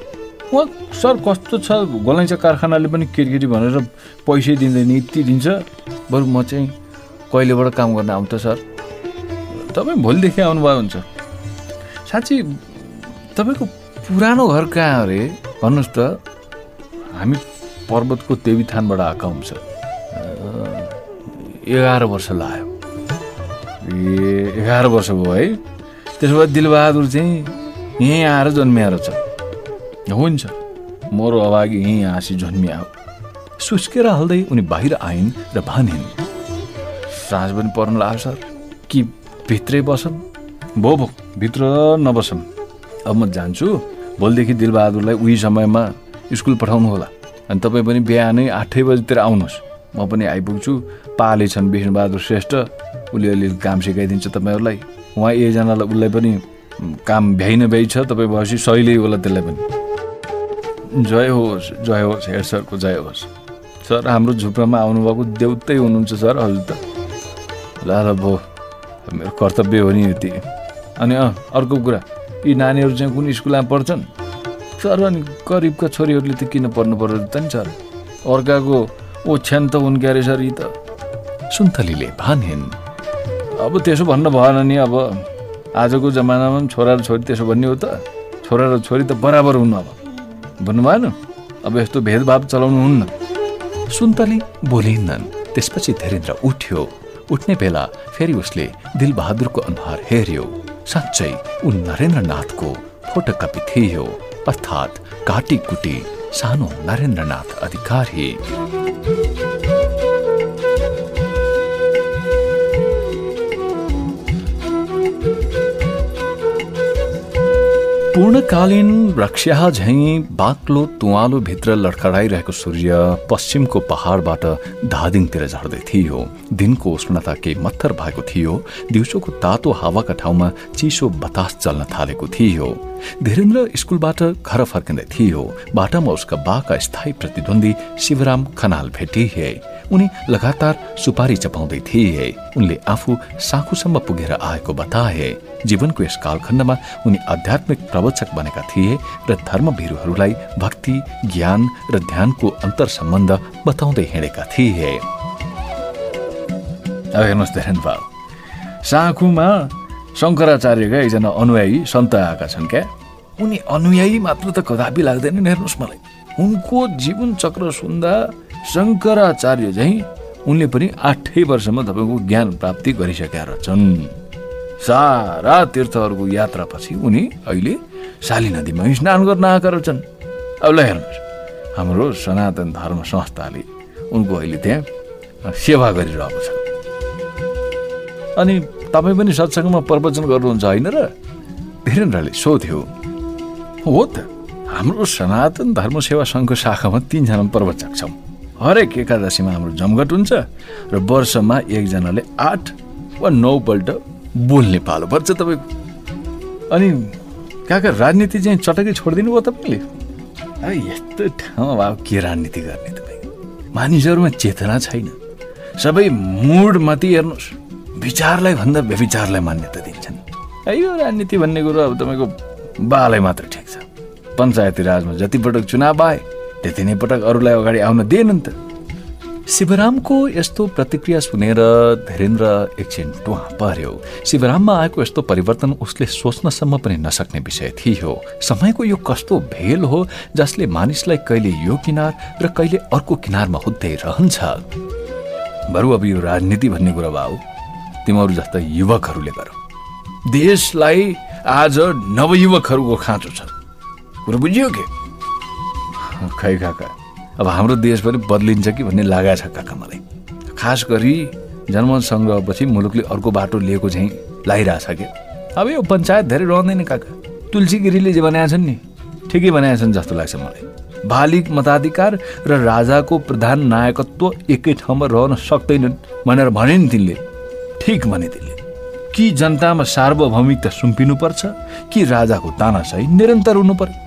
S1: सर कस्तो छ? गोलाइचा कारखानाले पनि केटी भनेर पैसै दिँदैन यति दिन्छ। बरु म चाहिँ कहिलेबाट काम गर्न आउँ त सर? तपाईँ भोलिदेखि आउनुभयो हुन्छ। साँच्ची तपाईँको पुरानो घर कहाँ अरे? भन्नुहोस् त। हामी पर्वतको देवी थानबाट आएका हुन्छ। एघार वर्ष लाग्यो। ए एघार वर्ष भयो है? त्यसो भए दिलबहादुर चाहिँ यहीँ आएर जन्मिएर छ। हुन्छ। मरो अभागी यहीँ हाँसी जन्मिया
S2: सुस्केर हाल्दै उनी बाहिर आइन् र भनिन्
S1: साँझ पनि पर्नु लाग्यो सर। कि भित्रै बसौँ भो भो भित्र नबसौँ अब म जान्छु। भोलिदेखि दिलबहादुरलाई उही समयमा स्कुल पठाउनु होला अनि तपाईँ पनि बिहानै आठै बजीतिर आउनुहोस्। म पनि आइपुग्छु। पाले छन् विष्णुबहादुर श्रेष्ठ। उसले अलिअलि काम सिकाइदिन्छ तपाईँहरूलाई। उहाँ एकजनालाई उसलाई पनि काम भ्याइ नभ्याइ छ। तपाईँ भएपछि सहिलै होला त्यसलाई पनि। जय होस् जय होस् हेड सरको जय होस्। सर हाम्रो झुप्रामा आउनुभएको देउतै हुनुहुन्छ सर हजुर त। ल ल भो मेरो कर्तव्य हो नि यति। अनि अँ अर्को कुरा। यी नानीहरू चाहिँ कुन स्कुलमा पढ्छन्? सर अनि गरिबका छोरीहरूले त किन पढ्नु पर्यो त नि सर अर्काको ओछ्यान त हुन् क्यारे सर यी त।
S2: सुन्तलीले भनिन्
S1: अब त्यसो भन्न भएन नि अब आजको जमानामा पनि छोरा र छोरी त्यसो भन्ने हो त। छोरा र छोरी त बराबर हुनु अब। भन्नु भएन? अब यस्तो भेदभाव चलाउनु हुन्न।
S2: सुन्तली बोलिन्नन्। त्यसपछि धीरेन्द्र उठ्यो। उठ्ने बेला फेरि उसले दिलबहादुरको अनुहार हेऱ्यो साँच्चै ऊ नरेन्द्रनाथको फोटोकपी थियो। अर्थात् काटी कुटी सानो नरेन्द्रनाथ अधिकारी। पूर्णकालीन रक्षा झैँ बाक्लो तुवालो भित्र लडखडाइरहेको सूर्य पश्चिमको पहाडबाट धादिङतिर झर्दै थियो। दिनको उष्णता केही मत्थर भएको थियो। दिउँसोको तातो हावाका ठाउँमा चिसो बतास चल्न थालेको थियो। धीरेन्द्र स्कुलबाट घर फर्किँदै थियो। बाटामा उसका बाका स्थायी प्रतिद्वन्दी शिवराम खनाल भेटिए
S3: उनी लगातार सुपारी चपाउँदै थिए। उनले आफू साखुसम्म पुगेर आएको बताए। जीवनको यस कालखण्डमा उनी आध्यात्मिक प्रवचक बनेका थिए र धर्मवीरहरूलाई भक्ति ज्ञान र ध्यानको अन्तर सम्बन्ध बताउँदै हिँडेका थिए।
S1: साखुमा शङ्कराचार्यका एकजना अनुयायी सन्त आएका छन् क्या? उनी अनुयायी मात्र त कदापि लाग्दैनन् हेर्नुहोस् मलाई। उनको जीवन चक्र सुन्दा शङ्कराचार्य चाहिँ उनले पनि आठै वर्षमा तपाईँको ज्ञान प्राप्ति गरिसकेका रहेछन्। सारा तीर्थहरूको यात्रापछि उनी अहिले शाली नदीमा स्नान गर्न आएका रहेछन्। अब ल हेर्नुहोस् हाम्रो सनातन धर्म संस्थाले उनको अहिले त्यहाँ सेवा गरिरहेको छ। अनि तपाईँ पनि सत्सङ्गमा प्रवचन गर्नुहुन्छ होइन र? वीरेन्द्रले सोध्यो हो त हाम्रो सनातन धर्म सेवा सङ्घको शाखामा तिनजना प्रवचक छौँ। हरेक एकादशीमा हाम्रो जमघट हुन्छ र वर्षमा एकजनाले आठ वा नौपल्ट बोल्ने पालो पर्छ तपाईँको। अनि काका राजनीति चाहिँ चटकै छोडिदिनु भयो तपाईँले? अब यस्तो ठाउँमा अब के राजनीति गर्ने तपाईँको मानिसहरूमा चेतना छैन। सबै मुडमाथि हेर्नुहोस्। विचारलाई भन्दा व्यविचारलाई मान्यता दिन्छन्। यो राजनीति भन्ने कुरो अब तपाईँको बालाई मात्र ठिक छ। पञ्चायती राजमा जति पटक चुनाव आए त्यति नै पटक अरूलाई अगाडि आउन दिएनन् त।
S3: शिवरामको यस्तो प्रतिक्रिया सुनेर धीरेन्द्र एकछिन टुहा पर्यो शिवराममा आएको यस्तो परिवर्तन उसले सोच्नसम्म पनि नसक्ने विषय थियो। समयको यो कस्तो भेल हो जसले मानिसलाई कहिले यो किनार र कहिले अर्को किनारमा हुँदै रहन्छ?
S1: बरु अब यो राजनीति भन्ने कुरा भाउ तिमीहरू जस्ता युवकहरूले गर। देशलाई आज नवयुवकहरूको खाँचो छ। कुरो बुझियो के? खै काका? अब हाम्रो देश पनि बदलिन्छ कि भन्ने लागेको छ काका मलाई। खास गरी जनमत सङ्ग्रहपछि मुलुकले अर्को बाटो लिएको चाहिँ लागिरहेछ कि? अब यो पञ्चायत धेरै रहँदैन काका। तुलसी गिरीले जे बनाएका नि ठिकै बनाएका जस्तो लाग्छ मलाई। बालिक मताधिकार र राजाको प्रधान नायकत्व एकै ठाउँमा रहन सक्दैनन् भनेर भने नि तिनले। ठिक भने तिनले। कि जनतामा सार्वभौमिकता सुम्पिनुपर्छ कि राजाको तानासाई निरन्तर हुनु पर्यो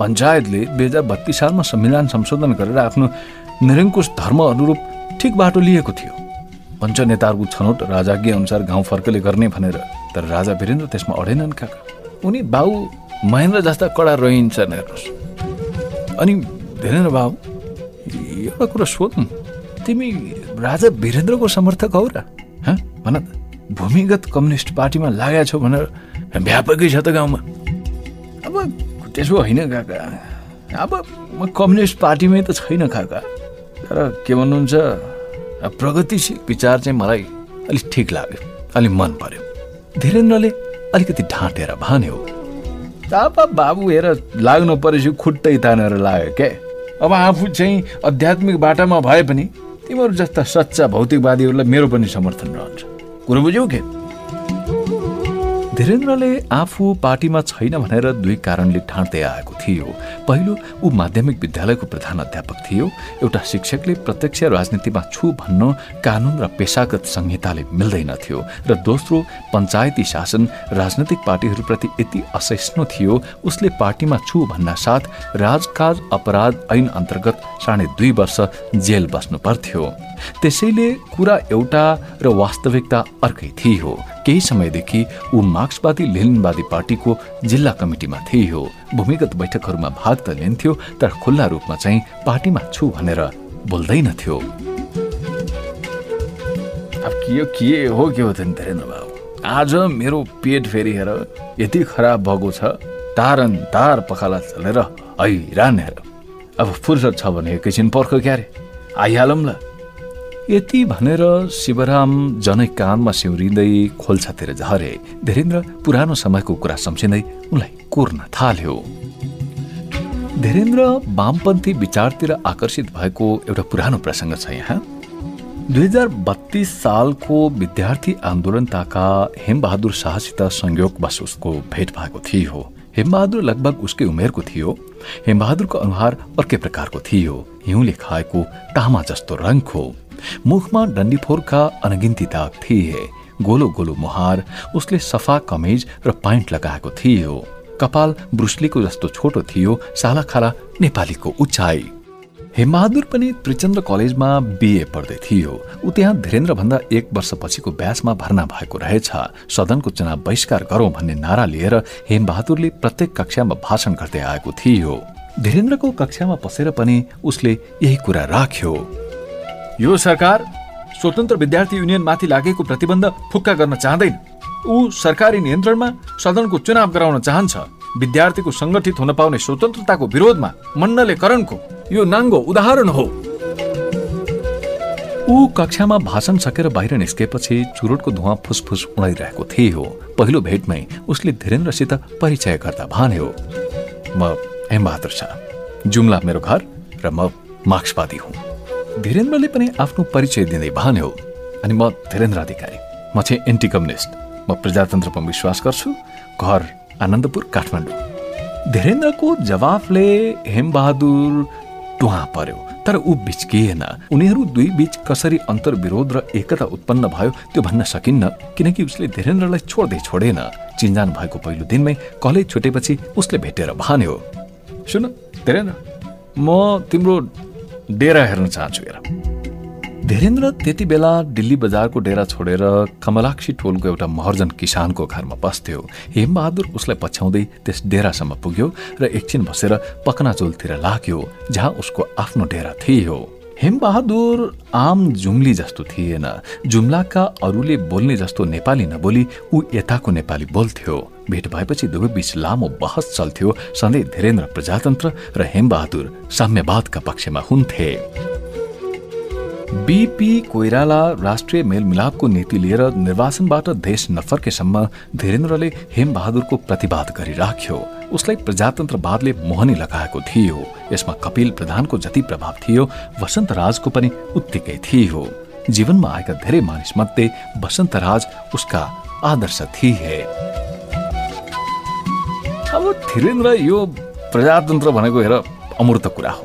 S1: पञ्चायतले दुई हजार बत्तिस सालमा संविधान संशोधन गरेर आफ्नो निरङ्कुश धर्म अनुरूप ठिक बाटो लिएको थियो। पञ्चनेताहरूको छनौट राजाज्ञ अनुसार गाउँ फर्कले गर्ने भनेर तर राजा वीरेन्द्र त्यसमा अडेनन् काका उनी बाउ महेन्द्र जस्ता कडा रहन्छन् हेर्नुहोस् अनि वीरेन्द्र बाबु एउटा कुरा सोधौँ। तिमी राजा वीरेन्द्रको समर्थक हौ र भन भूमिगत कम्युनिस्ट पार्टीमा लागेको छौ भनेर व्यापकै छ त गाउँमा। अब त्यसो होइन काका। अब म कम्युनिस्ट पार्टीमै त छैन काका। तर के भन्नुहुन्छ प्रगतिशील विचार चाहिँ मलाई अलिक ठिक लाग्यो अलिक मन पर्यो।
S3: धीरेन्द्रले अलिकति ढाँटेर भन्यो
S1: अब बाबु हेर लाग्नु परेपछि खुट्टै तानेर लाग्यो क्या अब आफू चाहिँ आध्यात्मिक बाटामा भए पनि तिमीहरू जस्ता सच्चा भौतिकवादीहरूलाई मेरो पनि समर्थन रहन्छ। कुरो बुझ्यौ के?
S3: धीरेन्द्रले आफू पार्टीमा छैन भनेर दुई कारणले ठाँट्दै आएको थियो। पहिलो ऊ माध्यमिक विद्यालयको प्रधान अध्यापक थियो। एउटा शिक्षकले प्रत्यक्ष राजनीतिमा छु भन्न कानुन र पेसागत संहिताले मिल्दैनथ्यो र दोस्रो पञ्चायती शासन राजनैतिक पार्टीहरूप्रति यति असहिष्णु थियो उसले पार्टीमा छु भन्न साथ राजकाज अपराध ऐन अन्तर्गत साढे दुई वर्ष जेल बस्नु पर्थ्यो। त्यसैले कुरा एउटा र वास्तविकता अर्कै थियो। केही समयदेखि ऊ मार्क्सवादी लेनिनवादी पार्टीको जिल्ला कमिटीमा थियो। भूमिगत बैठकहरूमा भाग त लिन्थ्यो तर खुल्ला रूपमा चाहिँ पार्टीमा छु भनेर बोल्दैनथ्यो।
S1: अब के हो के हो आज मेरो पेट फेरि हेर यति खराब भएको छ तारन तार पखाला चलेर हैरान हेर अब फुर्सद छ भने एकैछिन पर्ख क्यारे। आइहालौँ ल।
S3: यति भनेर शिवराम जनै कानमा सिउरिँदै खोल्छातिर झरे। धीरेन्द्र पुरानो समयको कुरा सम्झिँदै उनलाई कोर्न थाल्यो। धीरेन्द्र वामपन्थी विचारतिर आकर्षित भएको एउटा पुरानो प्रसङ्ग छ यहाँ। दुई हजार बत्तीस सालको विद्यार्थी आन्दोलनताका हेमबहादुर शाहसित संयोगवश उसको भेट भएको थियो। हेमबहादुर लगभग उसकै उमेरको थियो। हेमबहादुरको अनुहार अर्कै प्रकारको थियो। हिउँले खाएको तामा जस्तो रङको मुखमा डन्डीफोरका अनगिन्ती दाग थिए। गोलो गोलो मुहार उसले सफा कमेज र पाइन्ट लगाएको थियो। कपाल ब्रुस्लीको जस्तो छोटो थियो सालाखाला नेपालीको उचाइ।
S1: हेमबहादुर पनि त्रिचन्द्र कलेजमा बिए पढ्दै थियो। ऊ त्यहाँ धीरेन्द्रभन्दा एक वर्ष पछिको ब्याचमा भर्ना भएको रहेछ। सदनको चुनाव बहिष्कार गरौं भन्ने नारा लिएर हेमबहादुरले प्रत्येक कक्षामा भाषण गर्दै आएको थियो। धीरेन्द्रको कक्षामा पसेर पनि उसले यही कुरा राख्यो।
S4: यो सरकार स्वतन्त्र विद्यार्थी युनियनमाथि लागेको प्रतिबन्ध फुक्का गर्न चाहँदैन। ऊ सरकारी नियन्त्रणमा सदनको चुनाव गराउन चाहन्छ। विद्यार्थीको संगठित हुन पाउने स्वतन्त्रताको विरोधमा मण्डले करणको यो नाङ्गो उदाहरण हो।
S1: ऊ कक्षामा भाषण सकेर बाहिर निस्केपछि चुरोटको धुवा फुसफुस उडाइरहेको थियो पहिलो भेटमै उसले धीरेन्द्रसित परिचय गर्दा भन्यो म हेमबहादुर शाह जुम्ला मेरो घर र म मार्क्सवादी हुँ। धीरेन्द्रले पनि आफ्नो परिचय दिँदै भन्यो अनि म धीरेन्द्र अधिकारी। म चाहिँ एन्टी कम्युनिस्ट। म प्रजातन्त्रमा विश्वास गर्छु। घर आनन्दपुर काठमाडौँ। धीरेन्द्रको जवाफले हेमबहादुर टुहा पर्यो तर ऊ बिचकिएन। उनीहरू दुई बीच कसरी अन्तर्विरोध र एकता उत्पन्न भयो त्यो भन्न सकिन्न किनकि उसले धीरेन्द्रलाई छोड्दै छोडेन। चिन्जान भएको पहिलो दिनमै कलेज छुटेपछि उसले भेटेर भन्यो
S4: सुन धीरेन्द्र म तिम्रो डेरा हेर्न चाहन्छु हेर।
S1: धीरेन्द्र त्यति बेला दिल्ली बजारको डेरा छोडेर कमलाक्षी टोलको एउटा महर्जन किसानको घरमा बस्थ्यो। हेमबहादुर उसलाई पछ्याउँदै त्यस डेरासम्म पुग्यो र एकछिन बसेर पकनाचोलतिर लाग्यो जहाँ उसको आफ्नो डेरा थियो। हेमबहादुर आम जुम्ली जस्तो थिएन। जुम्लाका अरूले बोल्ने जस्तो नेपाली नबोली ऊ यताको नेपाली बोल्थ्यो। भेट भएपछि दुवै बीच लामो बहस चल्थ्यो। सधैँ धीरेन्द्र प्रजातन्त्र र हेमबहादुर साम्यवादका पक्षमा हुन्थे। बीपी कोइराला राष्ट्रिय मेलमिलापको नीति लिएर निर्वाचनबाट देश नफर्केसम्म धीरेन्द्रले हेमबहादुरको प्रतिवाद गरिराख्यो। उसलाई प्रजातन्त्रवादले मोहनी लगाएको थियो। यसमा कपिल प्रधानको जति प्रभाव थियो वसन्त राजको पनि उत्तिकै थियो। जीवनमा आएका धेरै मानिस मध्ये वसन्त राज उसका आदर्श थिए।
S4: अब धीरेन्द्र यो प्रजातन्त्र भनेको हेर अमूर्त कुरा हो।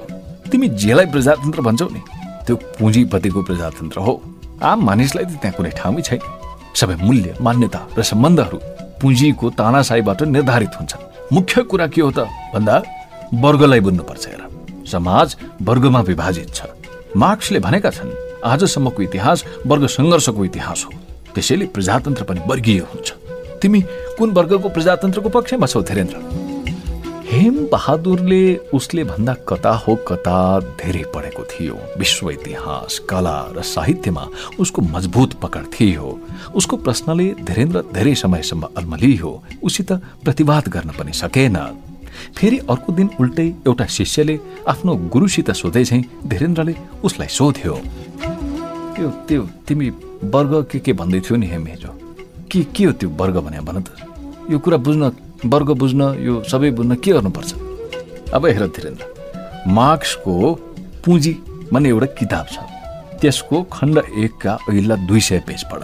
S4: तिमी जेलाई प्रजातन्त्र भन्छौ नि त्यो पुँजीपतिको प्रजातन्त्र हो। आम मानिसलाई त त्यहाँ कुनै ठाउँै छैन। सबै मूल्य मान्यता र सम्बन्धहरू पुँजीको तानासाईबाट निर्धारित हुन्छन्। मुख्य कुरा के हो त? भन्दा वर्गलाई बुझ्नुपर्छ हेर। समाज वर्गमा विभाजित छ। मार्क्सले भनेका छन् आजसम्मको इतिहास वर्ग सङ्घर्षको इतिहास हो। त्यसैले प्रजातन्त्र पनि वर्गीय हुन्छ। तिमी कुन वर्गको प्रजातन्त्रको पक्षमा छौ धीरेन्द्र?
S1: हेम बहादुरले उसले भन्दा कता हो कता धेरै पढेको थियो। विश्व इतिहास कला र साहित्यमा उसको मजबुत पकड थियो। उसको प्रश्नले धीरेन्द्र धेरै समयसम्म अल्मलियो उसित प्रतिवाद गर्न पनि सकेन। फेरि अर्को दिन उल्टै एउटा शिष्यले आफ्नो गुरुसित सोधे चाहिँ धीरेन्द्रले उसलाई सोध्यो
S4: त्यो त्यो तिमी वर्ग के के भन्दै थियौ नि हेम हिजो? के के हो त्यो वर्ग भने भन त। यो कुरा बुझ्न वर्ग बुझ्न यो सबै बुझ्न के गर्नुपर्छ? अब हेर धीरेन्द्र मार्क्सको पुँजी भन्ने एउटा किताब छ। त्यसको खण्ड एकका अघिल्ला दुई सय पेज पढ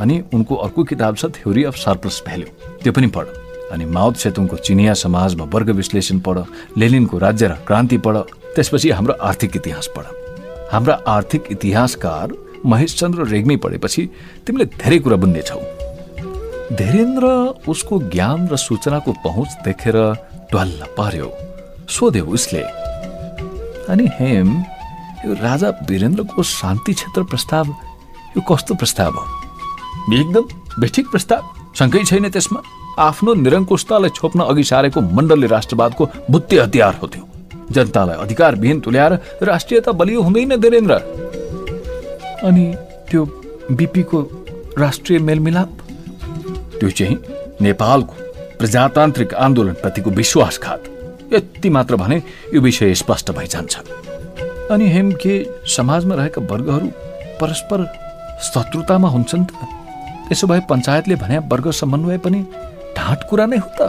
S4: अनि उनको अर्को किताब छ थ्योरी अफ सर्प्लस भ्याल्यु। त्यो पनि पढ अनि माउथ सेतुङको चिनिया समाजमा वर्ग विश्लेषण पढ लेलिनको राज्य र क्रान्ति पढ त्यसपछि हाम्रो आर्थिक इतिहास पढ। हाम्रा आर्थिक इतिहासकार महेशचन्द्र रेग्मी पढेपछि तिमीले धेरै कुरा बुझ्नेछौ
S1: धीरेन्द्र उसको ज्ञान र सूचनाको पहुँच देखेर ड्वाल्ल पर्यो। सोध्यो उसले
S4: अनि हेम यो राजा वीरेन्द्रको शान्ति क्षेत्र प्रस्ताव यो कस्तो प्रस्ताव हो? एकदम बेठिक प्रस्ताव शङ्कै छैन त्यसमा? आफ्नो निरङ्कुशतालाई छोप्न अघि सारेको मण्डलले राष्ट्रवादको बुत्ते हतियार हो त्यो। जनतालाई अधिकारविहीन तुल्याएर राष्ट्रियता बलियो हुँदैन धीरेन्द्र।
S1: अनि त्यो बिपीको राष्ट्रिय मेलमिलाप?
S4: त्यो चाहिँ नेपालको प्रजातान्त्रिक आन्दोलनप्रतिको विश्वासघात। यति मात्र भने यो विषय स्पष्ट भइजान्छ
S1: अनि हेम के समाजमा रहेका वर्गहरू परस्पर शत्रुतामा हुन्छन् त? त्यसो भए पञ्चायतले भने वर्ग समन्वय पनि ढाँट कुरा नै हो त।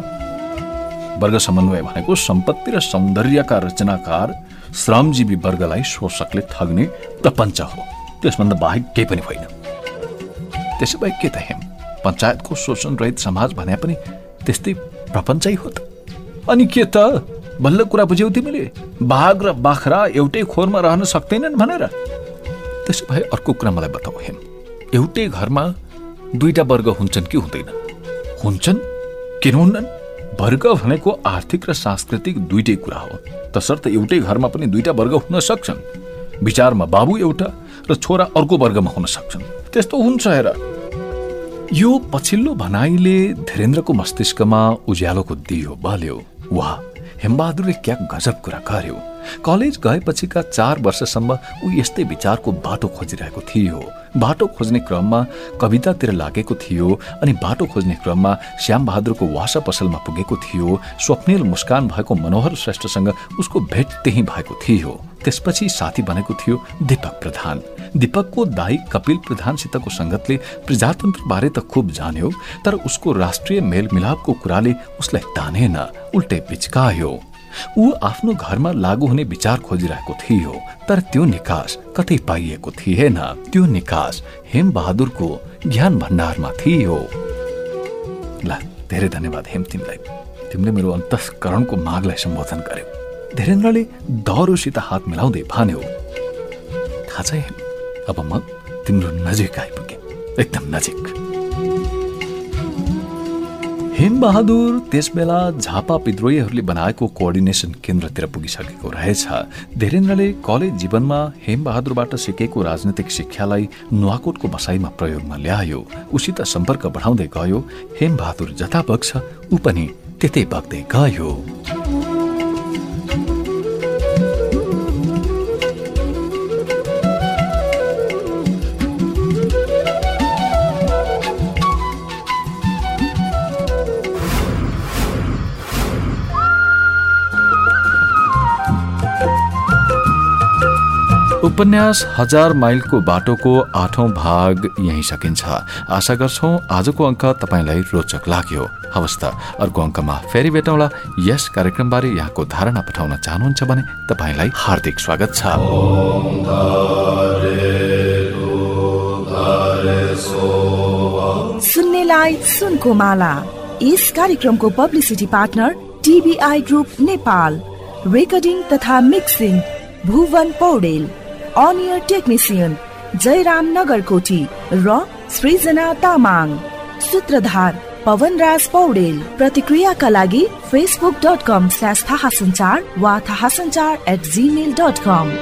S4: वर्ग समन्वय भनेको सम्पत्ति र सौन्दर्यका रचनाकार श्रमजीवी वर्गलाई शोषकले ठग्ने प्रपञ्च हो। त्यसभन्दा बाहेक केही पनि होइन। त्यसो भए के त हेम? पञ्चायतको शोषण रहित समाज भने पनि त्यस्तै प्रपञ्चै हो त। अनि के त? बल्ल कुरा बुझ्यौ तिमीले? बाघ र बाख्रा एउटै खोरमा रहन सक्दैनन् भनेर।
S1: त्यसो भए अर्को कुरा मलाई बताऊ हेम। एउटै घरमा दुईटा वर्ग हुन्छन् कि हुँदैन?
S4: हुन्छन्? किन हुन्नन्?
S1: वर्ग भनेको आर्थिक र सांस्कृतिक दुइटै कुरा हो। तसर्थ एउटै घरमा पनि दुईटा वर्ग हुन सक्छन्। विचारमा बाबु एउटा र छोरा अर्को वर्गमा हुन सक्छन्। त्यस्तो हुन्छ हेर। यो पछिल्लो भनाइले धीरेन्द्रको मस्तिष्कमा उज्यालोको दियो बल्यो। वाह हेमबहादुरले क्या गजब कुरा गर्यो। कलेज गएपछिका चार वर्षसम्म ऊ यस्तै विचारको बाटो खोजिरहेको थियो। बाटो खोज्ने क्रममा कवितातिर लागेको थियो अनि बाटो खोज्ने क्रममा श्यामबहादुरको वासा पसलमा पुगेको थियो। स्वप्निल मुस्कान भएको मनोहर श्रेष्ठसँग उसको भेट त्यही भएको थियो। त्यसपछि साथी बनेको थियो दीपक प्रधान। दीपकको दाई कपिल प्रधानसितको संगतले प्रजातन्त्र बारे त खुब जान्यो तर उसको राष्ट्रिय मेलमिलापको कुराले उसलाई तानेन उल्टै पिचकायो। ऊ आफ्नो घरमा लागू हुने विचार खोजिरहेको थियो तर त्यो निकास कतै पाइएको थिएन। त्यो निकास हेम बहादुरको ज्ञान भण्डारमा थियो। ल धेरै धन्यवाद हेम तिमीलाई। तिमीले मेरो अन्तस्करणको मागलाई सम्बोधन गर्यो। धीरेन्द्रले दह्रोसित हात मिलाउँदै भन्यो थाहा छ अब म तिम्रो नजिक आइपुगेँ। एकदम नजिक। हेमबहादुर त्यसबेला झापा विद्रोहीहरूले बनाएको कोअर्डिनेसन केन्द्रतिर पुगिसकेको रहेछ। धीरेन्द्रले कलेज जीवनमा हेमबहादुरबाट सिकेको राजनैतिक शिक्षालाई नुवाकोटको बसाईमा प्रयोगमा ल्यायो। उसित सम्पर्क बढाउँदै गयो। हेमबहादुर जता बग्छ ऊ पनि त्यतै बग्दै गयो। उपन्यास हजार माइलको बाटोको आठौं भाग यही सकिन्छ। आशा गर्छौ आजको अङ्क तपाईँलाई रोचक लाग्यो। हवस् त अर्को अङ्कमा फेरि भेटौँला। यस कार्यक्रमबारे यहाँको धारणा पठाउन चाहनुहुन्छ भने तपाईँलाई हार्दिक स्वागत छ।
S5: सुन्नेलाई सुनको माला। यस कार्यक्रमको publicity partner TBI group Nepal. Recording तथा मिक्सिङ भुवन पौडेल। अनियर टेक्निसियन जयराम नगरकोटी र सृजना तामाङ सूत्रधार पवनराज पौडेल प्रतिक्रियाका लागि फेसबुक डट कम स्ल्यास थाहा सञ्चार वा थाहा सञ्चार एट जिमेल डट कम